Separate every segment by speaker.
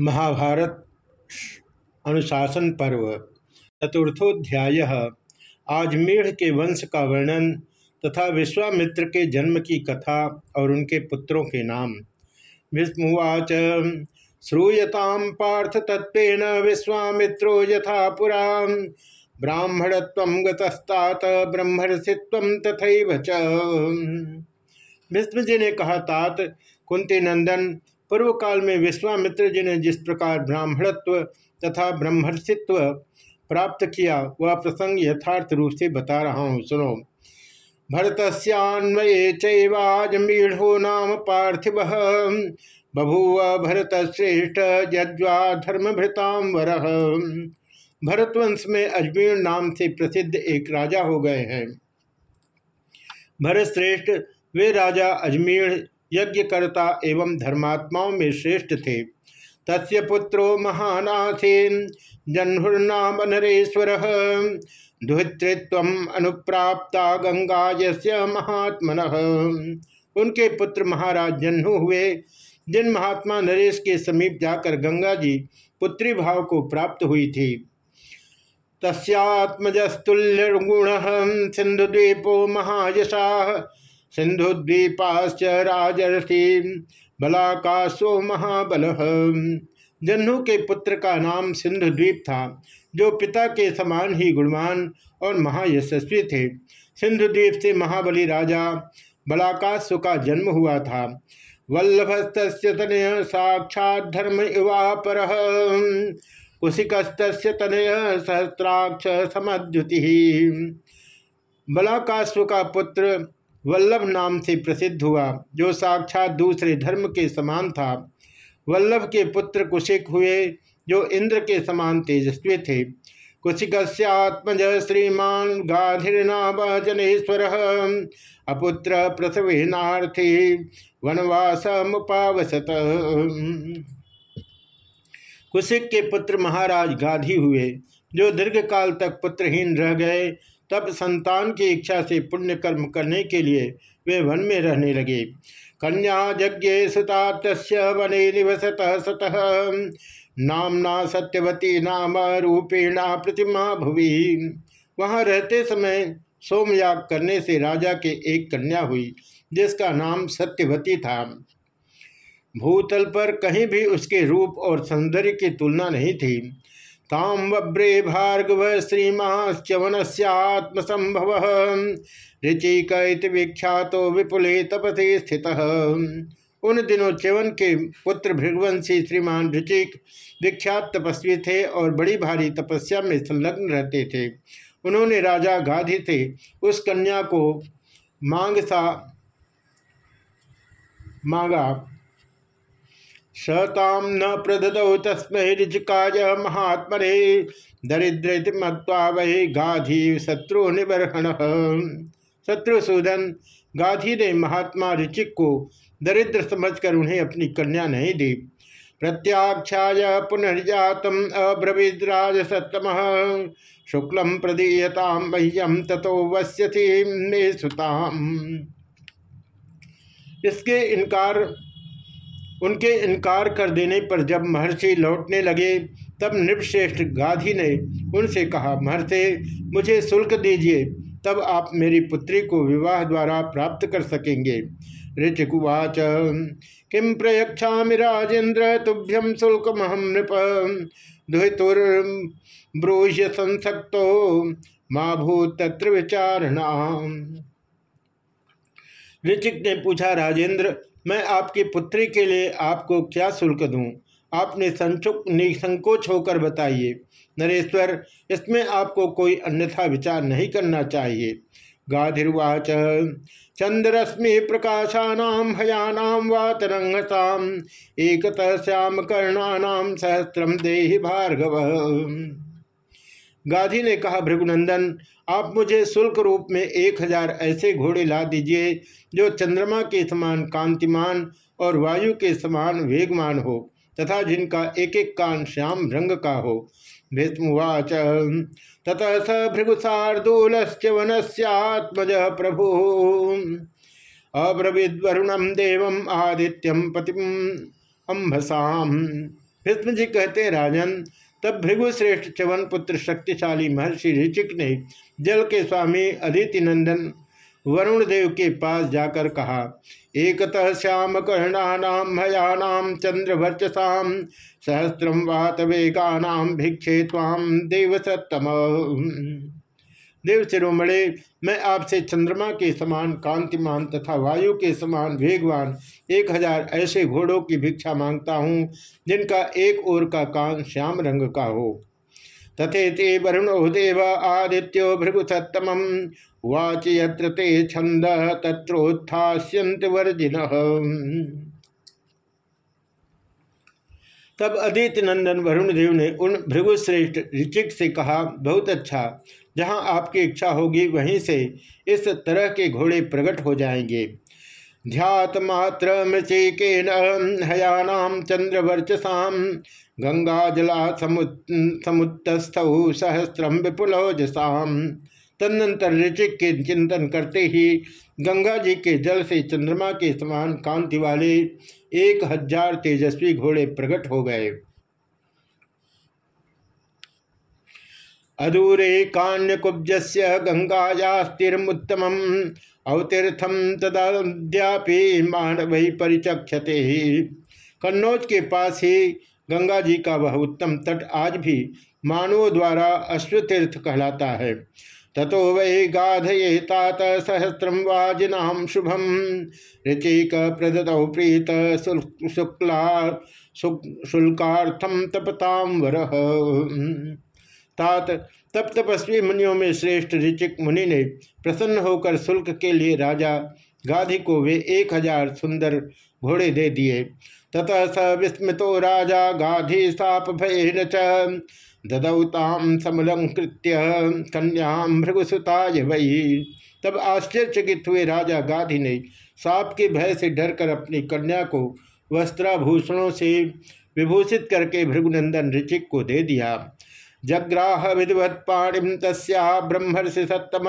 Speaker 1: महाभारत अनुशासन पर्व, चतुर्थोध्याय आजमेढ़ के वंश का वर्णन तथा विश्वामित्र के जन्म की कथा और उनके पुत्रों के नाम। विस्मुवाच श्रूयताम पार्थ तत्व विश्वामित्रो यथा पुरा। ब्राह्मणत्व गतस्तात ब्रह्मर्षित्व तथा च। ने कहा, तात, कुंती नंदन पूर्व काल में विश्वामित्र जी ने जिस प्रकार ब्राह्मणत्व तथा ब्रह्मर्षित्व प्राप्त किया, वह प्रसंग यथार्थ रूप से बता रहा हूँ। सुनो। भरतस्यान्वये चैवाजमीढ़ो नाम पार्थिव, बभूव भरत श्रेष्ठ जज्वा धर्मभृताम वर। भरतवंश में अजमेर नाम से प्रसिद्ध एक राजा हो गए हैं। भरत श्रेष्ठ वे राजा अजमेर यज्ञकर्ता एवं धर्मात्माओं में श्रेष्ठ थे। तस्य पुत्रो महानाथेन जन्हुर्नाम नरेश्वर। दुहितृत्व अनुप्राप्ता गंगा यस्य महात्मन। उनके पुत्र महाराज जन्हु हुए। जिन महात्मा नरेश के समीप जाकर गंगा जी पुत्री भाव को प्राप्त हुई थी। तस्यात्मजस्तुल्य गुण सिंधुद्वीपो महायशा। सिंधुद्वीपाश्च राजर्षि बलाकाशो महाबल। जन्नु के पुत्र का नाम सिंधुद्वीप था, जो पिता के समान ही गुणवान और महायशस्वी थे। सिंधु द्वीप से महाबली राजा बलाकाश का जन्म हुआ था। वल्लभस्त तनय साक्षात धर्म युवा पर कुशिकस्त तनय सहस्राक्ष समद्युति। बलाकाश्व का पुत्र वल्लभ नाम से प्रसिद्ध हुआ, जो साक्षात दूसरे धर्म के समान था। वल्लभ के पुत्र कुशिक हुए, जो इंद्र के समान तेजस्वी थे। कुशिकस्यात्मज श्रीमान गाधिर्नाम जनेश्वर अपुत्र प्रसवेनार्थी वनवास मुपावसत कुशिक के पुत्र महाराज गाधी हुए, जो दीर्घकाल तक पुत्रहीन रह गए तब संतान की इच्छा से पुण्य कर्म करने के लिए वे वन में रहने लगे। कन्या यज्ञ सुता वने निवसत सतः। नामना सत्यवती नाम रूपेणा प्रतिमा भुवि। वहाँ रहते समय सोमयाग करने से राजा के एक कन्या हुई, जिसका नाम सत्यवती था। भूतल पर कहीं भी उसके रूप और सौंदर्य की तुलना नहीं थी। ताम वब्रे भार्गव श्रीमाश्चवन सत्मसंभव ऋचिक विख्यात विपुले तपसे स्थित। उन दिनों च्यवन के पुत्र भृगवंशी श्रीमान ऋचिक विख्यात तपस्वी थे और बड़ी भारी तपस्या में संलग्न रहते थे। उन्होंने राजा गाधी से उस कन्या को मांग सा मांगा। सताम न प्रदौ तस्मै ऋचिकाय महात्मरे दरिद्र मत्वा गाधी शत्रु निबर्हण शत्रुसूदन, गाधी ने महात्मा ऋचिक को दरिद्र समझकर उन्हें अपनी कन्या नहीं दी। प्रत्याख्याय पुनर्जातम अब्रवीद्राज सत्तम। शुक्लम प्रदीयताम मह्यम तथो वश्यथी मे सुताम। इसके इनकार उनके इनकार कर देने पर जब महर्षि लौटने लगे, तब नृपश्रेष्ठ गाधी ने उनसे कहा, महर्षि, मुझे शुल्क दीजिए, तब आप मेरी पुत्री को विवाह द्वारा प्राप्त कर सकेंगे ऋचिकुवाच किम प्रयक्षा राजेंद्र तुभ्यम शुल्क महम नृप। दुहितुर्ब्रूह्य संसक्तो, माँ भूत तत्र विचारणा ऋचिक ने पूछा, राजेंद्र, मैं आपकी पुत्री के लिए आपको क्या शुल्क दूँ? आपने संचुक, निसंकोच होकर बताइए। नरेश्वर, इसमें आपको कोई अन्यथा विचार नहीं करना चाहिए। गाधिर्वाच चंद्रश्मि प्रकाशानाम भयानाम वा तरंगताम एकतः श्याम कर्णानाम सहस्रम देहि भार्गव। गाधी ने कहा, भृगुनंदन, आप मुझे शुल्क रूप में एक हज़ार ऐसे घोड़े ला दीजिए, जो चंद्रमा के समान कांतिमान और वायु के समान वेगमान हो, तथा जिनका एक एक कान श्याम रंग का हो। भीष्मवाच, ततः स भृगुसार्दूलश्च वनस्यात्मज प्रभु। अब्रवीद्वरुणम देव आदित्यम पतिम अम्भसाम। भीष्म जी कहते, राजन तब भृगुश्रेष्ठ चवन पुत्र शक्तिशाली महर्षि ऋचिक ने जल के स्वामी अदिति नंदन वरुण देव के पास जाकर कहा, एकतः श्याम कर्णानाम भयानाम चंद्र वर्चसाम सहस्रम वात भिक्षे ताम देव देव शिरोमणे मैं आपसे चंद्रमा के समान, कांतिमान तथा वायु के समान वेगवान, एक हज़ार ऐसे घोड़ों की भिक्षा माँगता हूँ, जिनका एक ओर का कान श्याम रंग का हो। तथे वरुणो देव आदित्यो भृगुसत्तम वाच ते छंद तत्रोत्थास्यंत वर्जिन। तब अदित नंदन वरुण देव ने उन भृगुश्रेष्ठ ऋचिक से कहा, बहुत अच्छा जहाँ आपकी इच्छा होगी वहीं से इस तरह के घोड़े प्रकट हो जाएँगे। ध्यात मात्र मृचिकेन हयानाम चंद्रवर्चसाम गंगा जला समुत्तस्थ सहस्रम विपुलोजसाम तदनंतर ऋचिक के चिंतन करते ही गंगा जी के जल से चंद्रमा के समान कांति वाले एक हज़ार तेजस्वी घोड़े प्रकट हो गए। अदूरे कान्यकुब्ज गंगायास्तिरमुत्तम अवतीर्थम तदाद्यापि मानव परिचक्षते। ही कन्नौज के पास ही गंगा जी का वह उत्तम तट आज भी मानवों द्वारा अश्वतीर्थ कहलाता है। ततो वै गाधये तात सहस्रम वाजिनाम शुभम ऋचिक प्रदत प्रीत शुक्ला शुल्कार्थम तपताम वर। तात तप तपस्वी मुनियों में श्रेष्ठ ऋचिक मुनि ने प्रसन्न होकर शुल्क के लिए राजा गाधी को वे एक हज़ार सुंदर घोड़े दे दिए। ततः स विस्मृतो राजा गाधी साप भय ददौताम समलंकृत्य कन्याम भृगुसुताय वही तब आश्चर्यचकित हुए राजा गाधी ने सांप के भय से डरकर अपनी कन्या को वस्त्राभूषणों से विभूषित करके भृगुनंदन ऋचिक को दे दिया। जग्राह विधिवत पाणिम तस्या ब्रह्मर्षि सत्तम।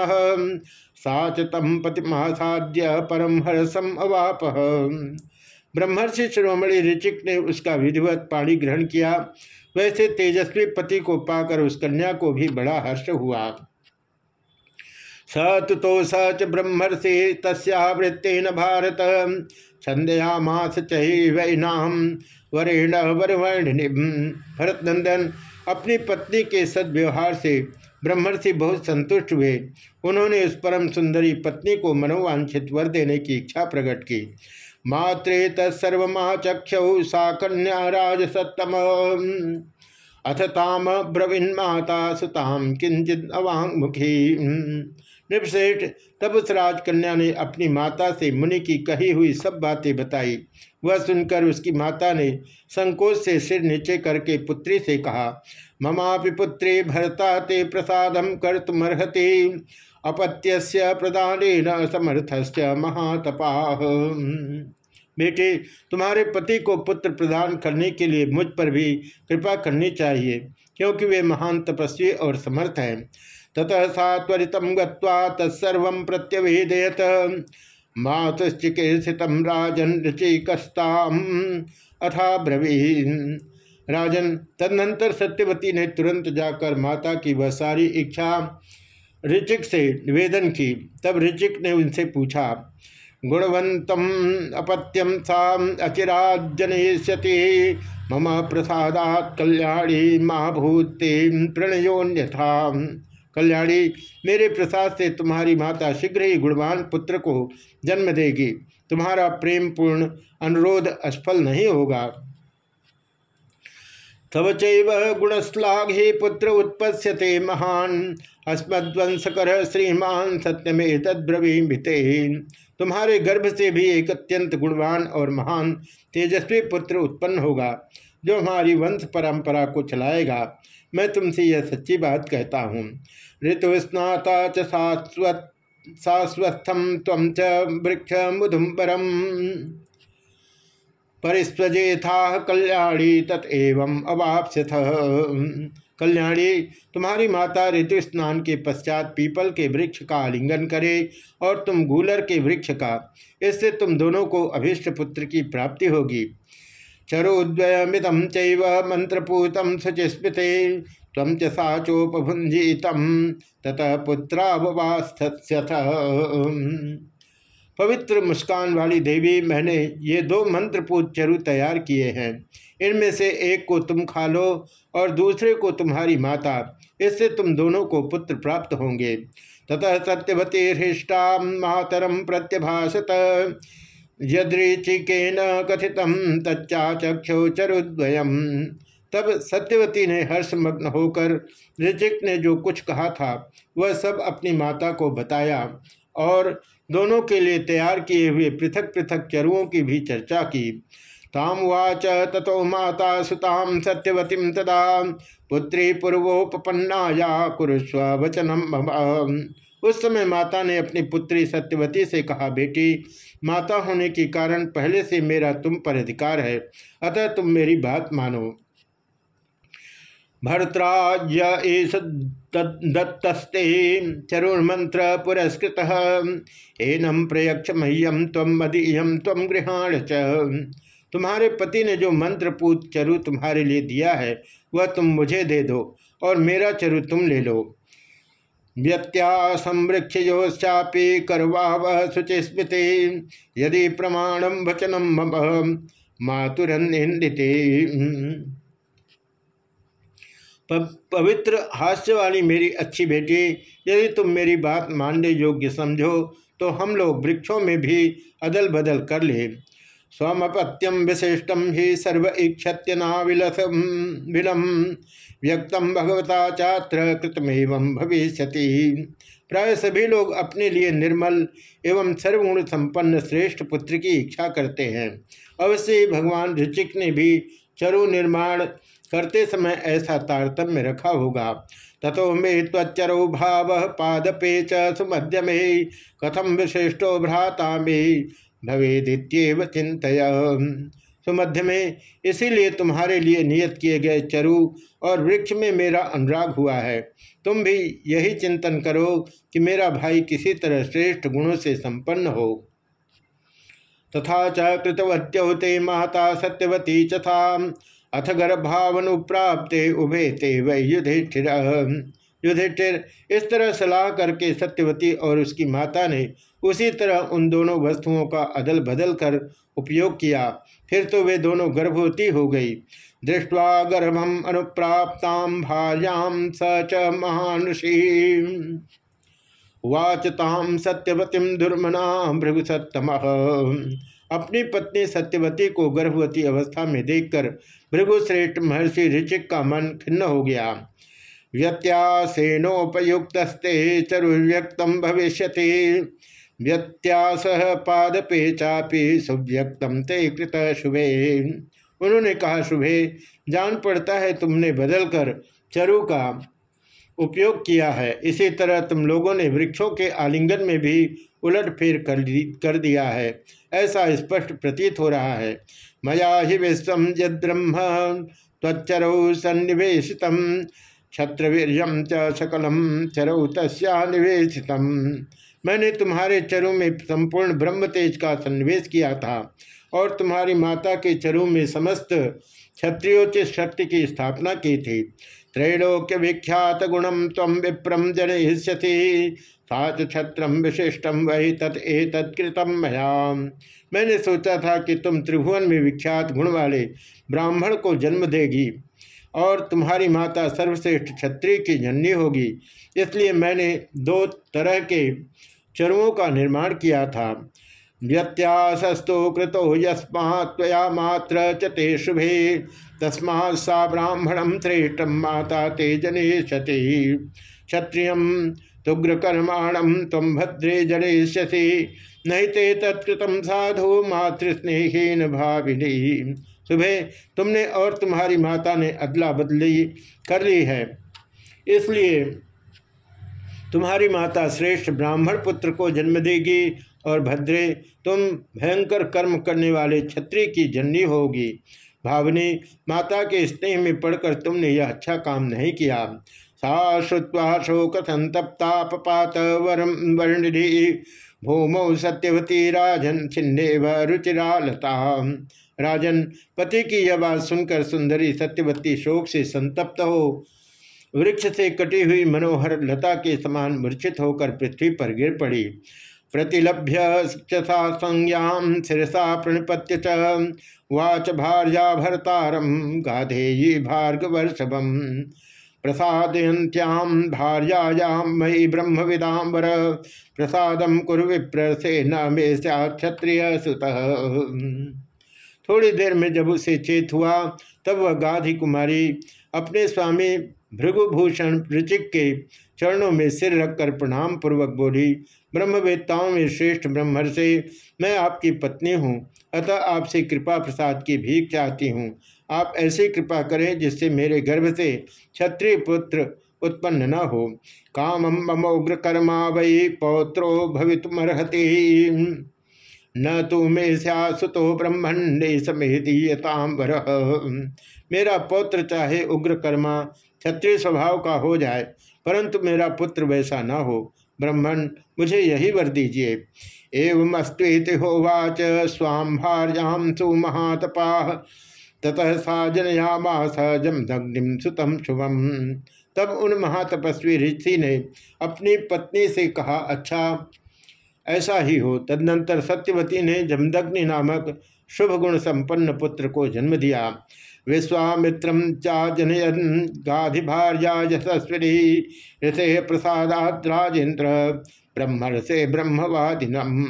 Speaker 1: साच तम पतिमासाद्य परम हर्षम अवाप। ब्रह्मर्षि शिरोमणि ऋचिक ने उसका विधिवत पाणी ग्रहण किया। वैसे तेजस्वी पति को पाकर उस कन्या को भी बड़ा हर्ष हुआ। स तो स ब्रह्मर्षि तस्वृत्तेन भारत। छंदयामास चैनाम वरेण वरवर्णि भरत नंदन अपनी पत्नी के सद्व्यवहार से ब्रह्मर्षि बहुत संतुष्ट हुए। उन्होंने उस परम सुंदरी पत्नी को मनोवांछित वर देने की इच्छा प्रकट की। मात्रे तत्सर्वचक्ष सा कन्या राजसतम अथ ताम सुताम किंचित अवांगमुखी निपसेठ तब उस राजकन्या ने अपनी माता से मुनि की कही हुई सब बातें बताई। वह सुनकर उसकी माता ने संकोच से सिर नीचे करके पुत्री से कहा, ममापि पुत्री, भरता ते प्रसादम कर तुमर्हति अपत्य प्रदान समर्थस्य महातपा। बेटे, तुम्हारे पति को पुत्र प्रदान करने के लिए मुझ पर भी कृपा करनी चाहिए, क्योंकि वे महान तपस्वी और समर्थ हैं। ततः सा त्वरित गत्सर्व प्रत्यवेदयत। मातुश्चिकित्सित राजन अथा ब्रवीन। राजन तदनंतर सत्यवती ने तुरंत जाकर माता की वह सारी इच्छा ऋचिक से निवेदन की। तब ऋचिक ने उनसे पूछा, गुणवंतम अपत्यम सा अचिराजनयति मम प्रसादात कल्याणी माँ भूते प्रणयोन्यथा कल्याणी, मेरे प्रसाद से तुम्हारी माता शीघ्र ही गुणवान पुत्र को जन्म देगी। तुम्हारा प्रेम पूर्ण अनुरोध असफल नहीं होगा। तव चैव गुणश्लाघे पुत्र उत्पत्स्यते महान अस्मद्वंशकर श्रीमान सत्यमे तद्रवीमिते तुम्हारे गर्भ से भी एक अत्यंत गुणवान और महान, तेजस्वी पुत्र उत्पन्न होगा, जो हमारी वंश परंपरा को चलाएगा। मैं तुमसे यह सच्ची बात कहता हूँ। ऋतु स्नाता च शाश्वत तम च वृक्ष मुदुम्बरम परिस्वजेथा कल्याणी तत्व अवापस्यथ। कल्याणी, तुम्हारी माता ऋतु स्नान के पश्चात पीपल के वृक्ष का आलिंगन करे और तुम गूलर के वृक्ष का। इससे तुम दोनों को अभिष्ट पुत्र की प्राप्ति होगी। चरोद्वयमिदं चैव मन्त्रपूतं शुचिस्मृते तम च साचोपभुंजीतम ततः पुत्राववास्थ्यथ पवित्र मुस्कान वाली देवी, मैंने ये दो मंत्रपूत चरु तैयार किए हैं। इनमें से एक को तुम खा लो और दूसरे को तुम्हारी माता। इससे तुम दोनों को पुत्र प्राप्त होंगे। ततः सत्यवती हृष्टा मातरम प्रत्यभाषत यदृचिकेन कथित तच्चाचक्षो चरुद्वयम। तब सत्यवती ने हर्षमग्न होकर ऋचिक ने जो कुछ कहा था, वह सब अपनी माता को बताया और दोनों के लिए तैयार किए हुए पृथक पृथक चरुओं की भी चर्चा की। ताम वाच तथो माता सुताम सत्यवतीम तदा, पुत्री पूर्वोपन्नाया कुरुस्व वचनम उस समय माता ने अपनी पुत्री सत्यवती से कहा, बेटी, माता होने के कारण पहले से मेरा तुम पर अधिकार है, अतः तुम मेरी बात मानो। भरतराज एस दत्तस्ते चरुर्मंत्र पुरस्कृत। एनम प्रयक्ष मह्यम तम मदीयम तम गृहाण च। तुम्हारे पति ने जो मंत्रपूत चरु तुम्हारे लिए दिया है, वह तुम मुझे दे दो और मेरा चरु तुम ले लो। व्यत्या संवृक्षयोश्चापी करवा वह शुचिस्मृति। यदि प्रमाणम वचनम मम पवित्र हास्य वाली मेरी अच्छी बेटी, यदि तुम मेरी बात मानने योग्य समझो तो हम लोग वृक्षों में भी अदल बदल कर ले। स्वमपत्यम विशिष्टम ही सर्व व्यक्तम भगवता चात्र कृतमेव भविष्य प्राय सभी लोग अपने लिए निर्मल एवं सर्वगुण संपन्न श्रेष्ठ पुत्र की इच्छा करते हैं। अवश्य भगवान ऋचिक ने भी चरु निर्माण करते समय ऐसा तारतम्य रखा होगा। तथो मे त्वचरो भाव पादपे चुमध्य में। कथम विशिष्टो भ्राता मे। भवेदित्यव चिंतय। सुमध्य में, इसीलिए तुम्हारे लिए नियत किए गए चरु और वृक्ष में मेरा अनुराग हुआ है। तुम भी यही चिंतन करो कि मेरा भाई किसी तरह श्रेष्ठ गुणों से संपन्न हो। तथा च माता सत्यवती चथा अथ गर्भावनुप्राप्ते उभे ते वै युधिष्ठिर युधिष्ठिर इस तरह सलाह करके सत्यवती और उसकी माता ने उसी तरह उन दोनों वस्तुओं का अदल बदल कर उपयोग किया। फिर तो वे दोनों गर्भवती हो गई। दृष्टवा गर्भम अनुप्राप्ताम भार्याम स च महानुषी वाचताम सत्यवतीम दुर्मना भृगुसत्तम। अपनी पत्नी सत्यवती को गर्भवती अवस्था में देखकर भृगुश्रेष्ठ महर्षि ऋचिक का मन खिन्न हो गया। व्यत्यासेनोपयुक्तस्ते चरुव्यक्तम भविष्य व्यत्यास पादपे चापी सुव्यक्तम ते कृत शुभे। उन्होंने कहा शुभे जान पड़ता है तुमने बदलकर चरु का उपयोग किया है। इसी तरह तुम लोगों ने वृक्षों के आलिंगन में भी उलट फेर कर, कर दिया है। ऐसा स्पष्ट प्रतीत हो रहा है। मया ही विश्व यद्रह्म त्वचरौ सन्निवेशित क्षत्रवीर्यम च सकलम चरौ तस्निवेशित मैंने तुम्हारे चरों में संपूर्ण ब्रह्म तेज का सन्निवेश किया था और तुम्हारी माता के चरों में समस्त क्षत्रियोचित शक्ति की स्थापना की थी। त्रैलोक्य विख्यात गुणम तम विप्रम जन जनहिष्यति सात छत्रम विशिष्टम वही तत् तत्कृतम मया। मैंने सोचा था कि तुम त्रिभुवन में विख्यात गुण वाले ब्राह्मण को जन्म देगी। और तुम्हारी माता सर्वश्रेष्ठ क्षत्रिय की जननी होगी। इसलिए मैंने दो तरह के चरुओं का निर्माण किया था। व्यत्यासस्तु कृतो यस्मा मात्र चते शुभे। तस्मा सा ब्राह्मणम श्रेष्ठ माता ते जनेशति क्षत्रिय तुग्रकर्माणम तम भद्रे जनेष्यसि। नहीं ते तत्कृतम साधु मातृस्नेहीन भाविनी। सुबह तुमने और तुम्हारी माता ने अदला बदली कर ली है। इसलिए तुम्हारी माता श्रेष्ठ ब्राह्मण पुत्र को जन्म देगी और भद्रे, तुम भयंकर कर्म करने वाले क्षत्रिय की जननी होगी। भावनी, माता के स्नेह में पढ़कर तुमने यह अच्छा काम नहीं किया। सा श्रुवा शोक संतप्ता पपात वरम वर्णिधि, भूमौ सत्यवती राजन छिन्ने व रुचिरालता राजन, पति की यह बात सुनकर सुंदरी सत्यवती शोक से संतप्त हो। वृक्ष से कटी हुई मनोहर लता के समान मूर्छित होकर पृथ्वी पर गिर पड़ी। प्रतिलभ्य चा संज्ञाम शिरसा प्रणिपत्य च। वाच भार्या भरतारम गाधेयी भार्गवर्षभम प्रसादयंत्याम भार्यायाम मयि ब्रह्म विदाम्बर प्रसाद कुर विप्र से न मे क्षत्रिय सुत थोड़ी देर में जब उसे चेत हुआ, तब वह गाधी कुमारी अपने स्वामी भृगुभूषण ऋचिक के चरणों में सिर रखकर प्रणाम पूर्वक बोली, ब्रह्मवेत्ताओं में श्रेष्ठ ब्रह्मर से मैं आपकी पत्नी हूँ, अतः आपसे कृपा प्रसाद की भीख चाहती हूँ। आप ऐसी कृपा करें जिससे मेरे गर्भ से क्षत्रिय पुत्र उत्पन्न न हो। काम ममोग्र कर्मा वही पौत्रो भवित भवितुमर्हति। न तो मे सुतो ब्रह्मण्डे समेदीयतांबर मेरा पौत्र चाहे उग्र कर्मा क्षत्रिय स्वभाव का हो जाए, परंतु मेरा पुत्र वैसा न हो। ब्रह्मण, मुझे यही वर दीजिए। एवं अस्वीति होवाच स्वाम भार्याम सुमहातपा ततः सा जनयामास जमदग्निम सुतम शुभम। तब उन महातपस्वी ऋषि ने अपनी पत्नी से कहा अच्छा ऐसा ही हो। तदनंतर सत्यवती ने जमदग्नि नामक शुभ गुण संपन्न पुत्र को जन्म दिया। विश्वामित्र चा जनयन गाधि भार्या यशस्वी ऋषे प्रसादात राजेन्द्र, ब्रह्मर्षे ब्रह्मवादिनम।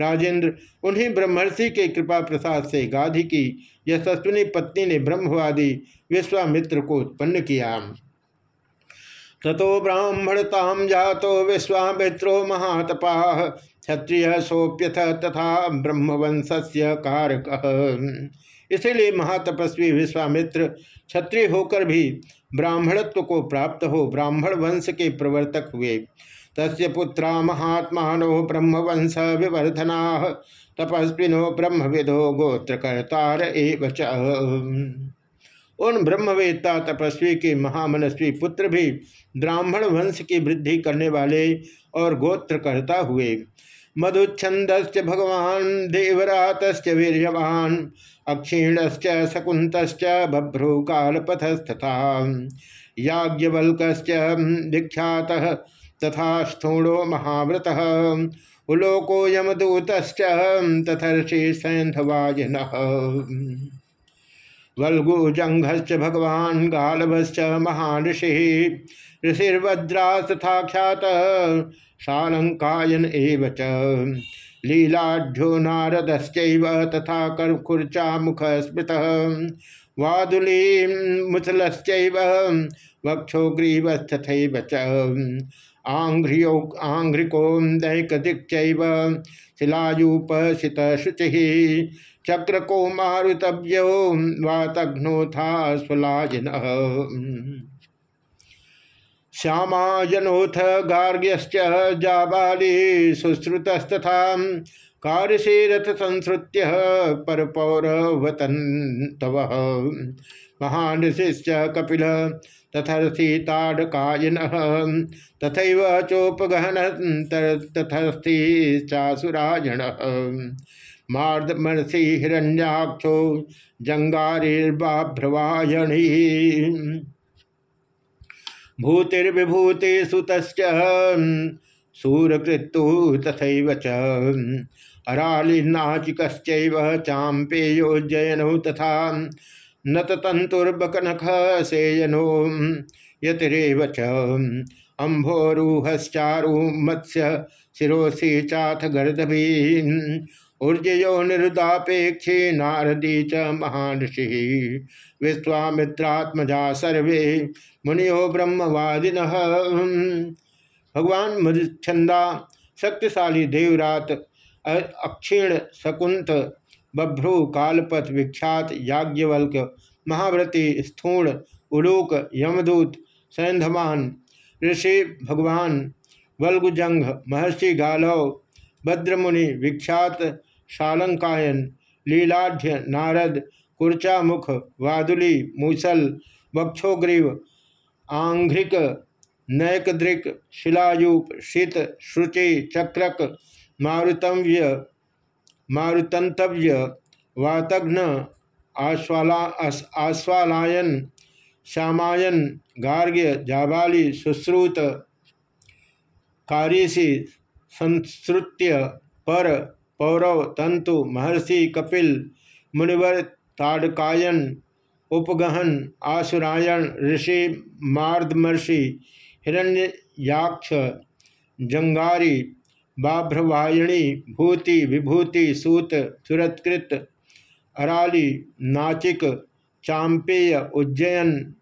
Speaker 1: राजेंद्र उन्हीं ब्रह्मर्षि के कृपा प्रसाद से गाधि की, यशस्विनी पत्नी ने ब्रह्मवादी विश्वामित्र को उत्पन्न किया। ततो ब्राह्मणताम जातो विश्वामित्रो महातपा क्षत्रिय सोप्यथ तथा ब्रह्मवंश से कारक। इसीलिए महातपस्वी विश्वामित्र क्षत्रिय होकर भी ब्राह्मणत्व को प्राप्त हो, ब्राह्मण वंश के प्रवर्तक हुए। तस्य पुत्रा महात्मा ब्रह्मवंश विवर्धना, तपस्विनो ब्रह्मविदो गोत्रकर्तार एवं उन ब्रह्मवेत्ता, तपस्वी के महामनस्वी पुत्र भी ब्राह्मण वंश की वृद्धि करने वाले और गोत्र गोत्रकर्ता हुए। मधुच्छंद भगवान देवरात वीरवान अक्षीणश्च शकुंत बभ्रू कालपथस्तथा याज्ञवल्क विख्यात तथा स्थूणो महाव्रत उलोको यमदूत तथर्षि सैंधवाजिन वल्गुजंघश्च भगवान गालभश्च महान ऋषि। ऋषिर्भद्रा तथा ख्यात शालंकायन एव लीलाढ़ो नारदश्चैव तथा कर्खुर्चा मुख स्मृत वादुली मुसलश्चैव वक्षोग्रीवस्तथैव च। आङ्घ्रियो आङ्घ्रिको दैकदिक्चैव शिलायूपसित शुचिः चक्रको मारुतव्यो वातघ्नोथा स्वलाजिनः श्यामाजनोथ गार्ग्यश्च जाबाली, सुश्रुतस्तथा कार्यशीरथ संसृत्य परपौरवतन तव। महानशिश्च कपिल तथर्थी ताड़कायन तथा चोपगहन तथस्थी चासुराजन मार्दमर्षि हिरण्याक्षो जंगारिर्बाभ्रवायणी भूतिर्विभूति सुत सूरकृतु तथा च। अरालिनाचिकश्चैव चाम्पेयोज्जयनौ तथा नततंतुर्बकनख सेयनो यतिरेव च मत्स्य शिरोसी चाथ गर्दभी ऊर्जयो निरुदापेक्षे नारदी च महानषि विश्वामित्रात्मजा सर्वे मुनियो ब्रह्मवादिन। भगवान मधुछंदा शक्तिशाली देवरात अक्षीण शकुंत, बभ्रू, कालपथ, विख्यात याज्ञवल्क, महाव्रती, स्थूण, उलूक, यमदूत सैंधमान ऋषि भगवान वल्गुजंग महर्षि गालव, भद्रमुनि, विख्यात शालंकायन लीलाढ़ नारद, कुर्चामुख, वादुली, मूसल, वक्षोग्रीव, आंघ्रिक, नैकदृक, शिलायूप, शीत श्रुचि चक्रक मारुतव्य, मारुतंतव्य, वातघ्न, आश्वाला आश्वालायन, श्यामायन, गार्ग्य, जाबाली, सुश्रुत, कारीसी संश्रुत्य पर, पौरव, तंतु, महर्षि, कपिल, मुनिवर, ताड़कायन, उपगहन, आसुरायण, ऋषि, मार्दमर्षि हिरण्ययाक्ष जंगारी बाभ्रवायणी, भूति, विभूति, सूत, सुरत्कृत, अराली, नाचिक, चांपेय, उज्जयन,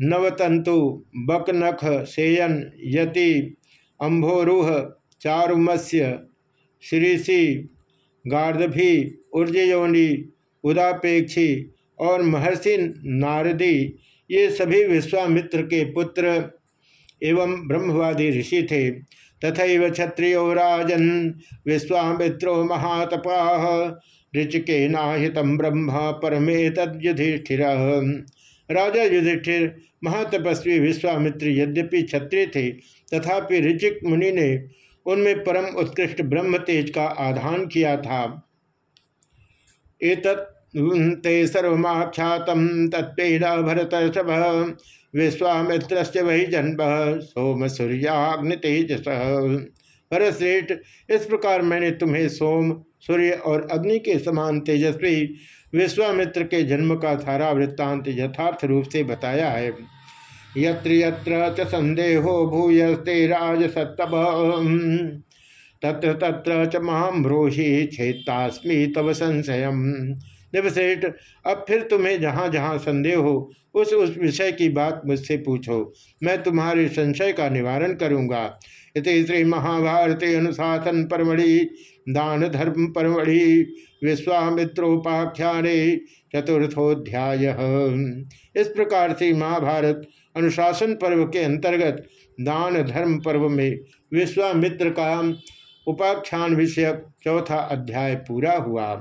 Speaker 1: नवतंतु, बकनख, सेयन, यति अम्भोरुह चारुमस्य श्रीसी गार्धभी, ऊर्जयोनि, उदापेक्षी और महर्षि नारदी, ये सभी विश्वामित्र के पुत्र एवं ब्रह्मवादी ऋषि थे। तथा क्षत्रियो राजन विश्वामित्रो महातपा ऋचिके नाहित ब्रह्म परमे तदुधिष्ठिर राजा युधिष्ठिर महातपस्वी विश्वामित्र यद्यपि क्षत्रिय थे, तथापि ऋचिक मुनि ने उनमें परम उत्कृष्ट ब्रह्म तेज का आधान किया था। ते सर्वख्यात तत्पेन भरत विश्वामित्र वही जन्म सोम सूर्याग्नि तेजस। भरतश्रेष्ठ इस प्रकार मैंने तुम्हें सोम, सूर्य और अग्नि के समान तेजस्वी, विश्वामित्र के जन्म का सारा वृत्तांत यथार्थ रूप से बताया है। यत्र यत्र च संदेहो भूयस्ते राज तत्र तत्र च महाम ब्रोहि तव संशय देवश्रेष्ठ अब फिर तुम्हें जहाँ जहाँ संदेह हो, उस उस विषय की बात मुझसे पूछो। मैं तुम्हारे संशय का निवारण करूँगा। इस श्री महाभारत अनुशासन परमढ़ि, दान धर्म परमढ़ि, विश्वामित्रोपाख्याने चतुर्थोध्याय। इस प्रकार से महाभारत अनुशासन पर्व के अंतर्गत दान धर्म पर्व में विश्वामित्र का उपाख्यान विषयक चौथा अध्याय पूरा हुआ।